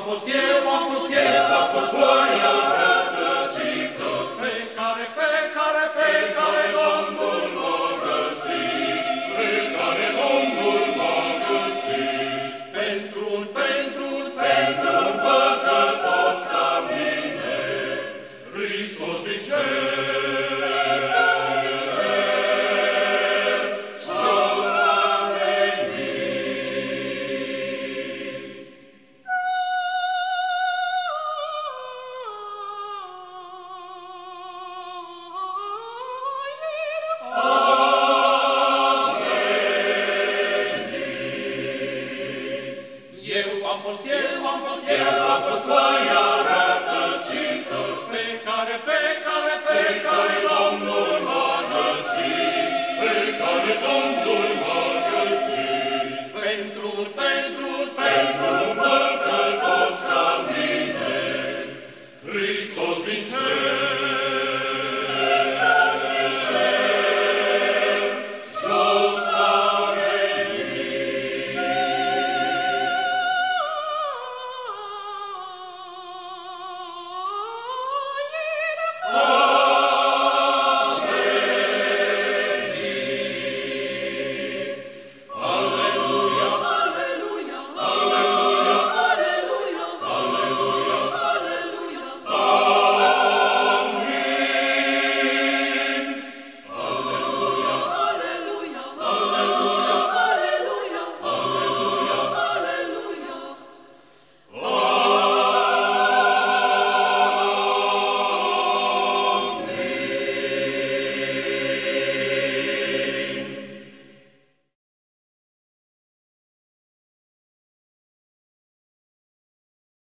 Eu am fost, eu am fost,